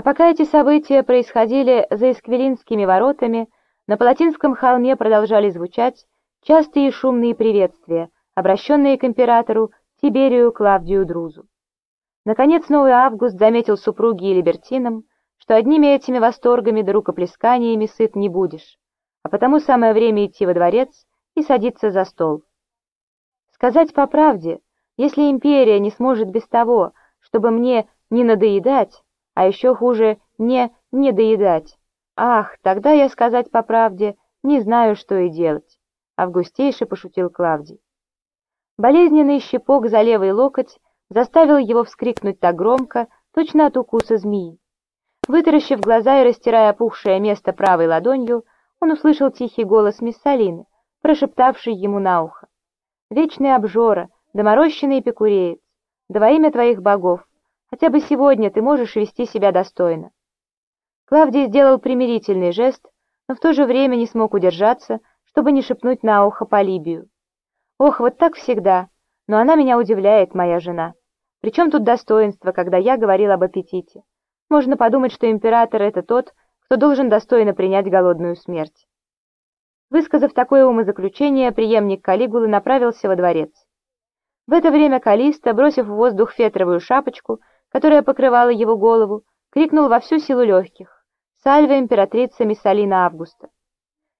А пока эти события происходили за Исквилинскими воротами, на Палатинском холме продолжали звучать частые и шумные приветствия, обращенные к императору Тиберию Клавдию Друзу. Наконец новый август заметил супруги и либертинам, что одними этими восторгами да рукоплесканиями сыт не будешь, а потому самое время идти во дворец и садиться за стол. Сказать по правде, если империя не сможет без того, чтобы мне не надоедать, а еще хуже не недоедать, ах, тогда я сказать по правде не знаю, что и делать, августейше пошутил Клавдий. Болезненный щепок за левый локоть заставил его вскрикнуть так громко, точно от укуса змеи. Вытаращив глаза и растирая опухшее место правой ладонью, он услышал тихий голос мисс Салины, прошептавший ему на ухо. «Вечный обжора, доморощенный эпикуреец, да имя твоих богов, хотя бы сегодня ты можешь вести себя достойно». Клавдий сделал примирительный жест, но в то же время не смог удержаться, чтобы не шепнуть на ухо Полибию. «Ох, вот так всегда, но она меня удивляет, моя жена. Причем тут достоинство, когда я говорил об аппетите? Можно подумать, что император — это тот, кто должен достойно принять голодную смерть. Высказав такое умозаключение, преемник Калигулы направился во дворец. В это время Калиста, бросив в воздух фетровую шапочку, которая покрывала его голову, крикнул во всю силу легких «Сальва императрица Миссалина Августа!».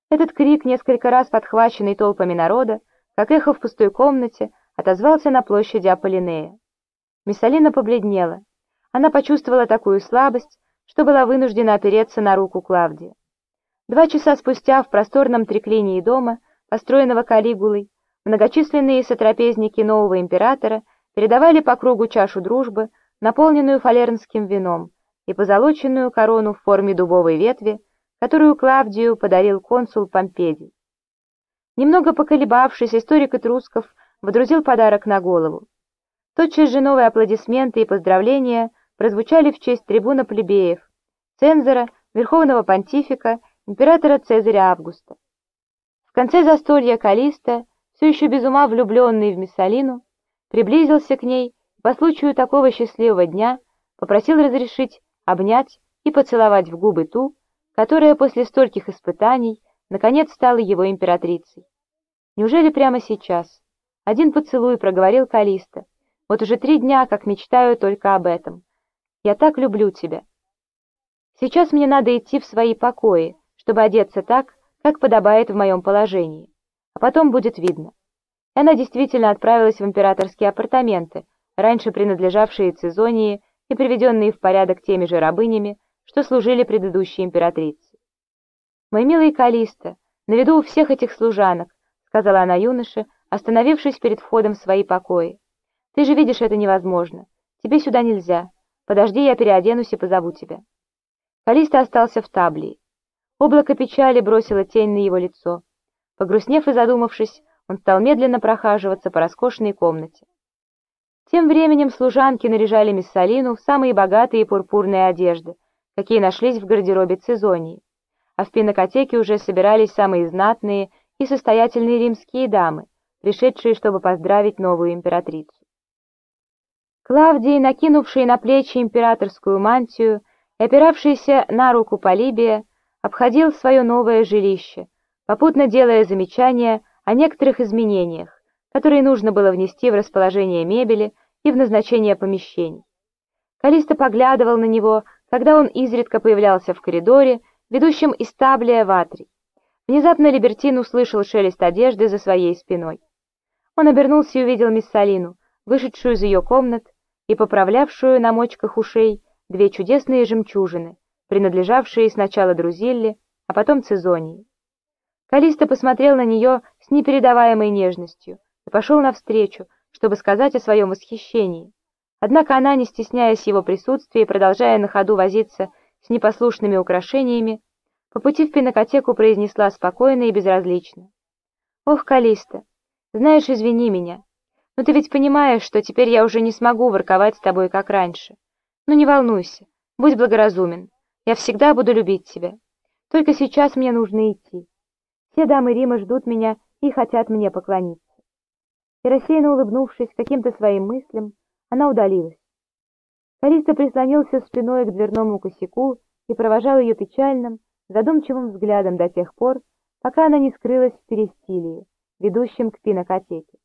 Этот крик, несколько раз подхваченный толпами народа, как эхо в пустой комнате, отозвался на площади Аполлинея. Миссалина побледнела. Она почувствовала такую слабость, что была вынуждена опереться на руку Клавдия. Два часа спустя в просторном треклинии дома, построенного Калигулой, многочисленные сотрапезники нового императора передавали по кругу чашу дружбы, наполненную фалернским вином, и позолоченную корону в форме дубовой ветви, которую Клавдию подарил консул Помпедий. Немного поколебавшись, историк Этрусков водрузил подарок на голову. Тотчас же новые аплодисменты и поздравления прозвучали в честь трибуна плебеев, цензора, верховного понтифика, императора Цезаря Августа. В конце застолья Калиста, все еще без ума влюбленный в Миссалину, приблизился к ней по случаю такого счастливого дня попросил разрешить обнять и поцеловать в губы ту, которая после стольких испытаний наконец стала его императрицей. Неужели прямо сейчас? Один поцелуй проговорил Калиста. Вот уже три дня, как мечтаю только об этом. Я так люблю тебя. Сейчас мне надо идти в свои покои, чтобы одеться так, как подобает в моем положении. А потом будет видно. Она действительно отправилась в императорские апартаменты, раньше принадлежавшие Цезонии и приведенные в порядок теми же рабынями, что служили предыдущей императрице. «Мой милый Калиста, на виду у всех этих служанок», — сказала она юноше, остановившись перед входом в свои покои. Ты же видишь, это невозможно. Тебе сюда нельзя. Подожди, я переоденусь и позову тебя». Калиста остался в таблии. Облако печали бросило тень на его лицо. Погрустнев и задумавшись, он стал медленно прохаживаться по роскошной комнате. Тем временем служанки наряжали Миссалину в самые богатые пурпурные одежды, какие нашлись в гардеробе Цезонии, а в пинокотеке уже собирались самые знатные и состоятельные римские дамы, пришедшие, чтобы поздравить новую императрицу. Клавдий, накинувший на плечи императорскую мантию и опиравшийся на руку Полибия, обходил свое новое жилище, попутно делая замечания о некоторых изменениях, которые нужно было внести в расположение мебели и в назначение помещений. Калиста поглядывал на него, когда он изредка появлялся в коридоре, ведущем из таблия в Атрий. Внезапно Либертин услышал шелест одежды за своей спиной. Он обернулся и увидел мисс Салину, вышедшую из ее комнат, и поправлявшую на мочках ушей две чудесные жемчужины, принадлежавшие сначала Друзилле, а потом Цезонии. Калиста посмотрел на нее с непередаваемой нежностью и пошел навстречу, чтобы сказать о своем восхищении. Однако она, не стесняясь его присутствия и продолжая на ходу возиться с непослушными украшениями, по пути в пинокотеку произнесла спокойно и безразлично. «Ох, Калиста, знаешь, извини меня, но ты ведь понимаешь, что теперь я уже не смогу ворковать с тобой, как раньше. Ну не волнуйся, будь благоразумен. Я всегда буду любить тебя. Только сейчас мне нужно идти. Все дамы Рима ждут меня и хотят мне поклониться. И рассеянно улыбнувшись каким-то своим мыслям, она удалилась. Калиста прислонился спиной к дверному косяку и провожал ее печальным, задумчивым взглядом до тех пор, пока она не скрылась в перестилии, ведущем к пинокотеке.